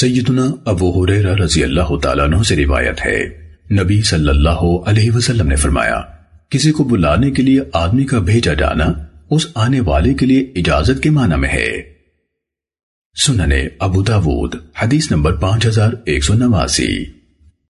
سیدنا ابو حریرہ رضی اللہ تعالیٰ عنہ سے روایت ہے۔ نبی صلی اللہ علیہ وسلم نے فرمایا، کسی کو بلانے کے لیے آدمی کا بھیجا جانا اس آنے والے کے لیے اجازت کے معنی میں ہے۔ سننے ابو داود، حدیث نمبر پانچ ہزار ایک سو نواسی۔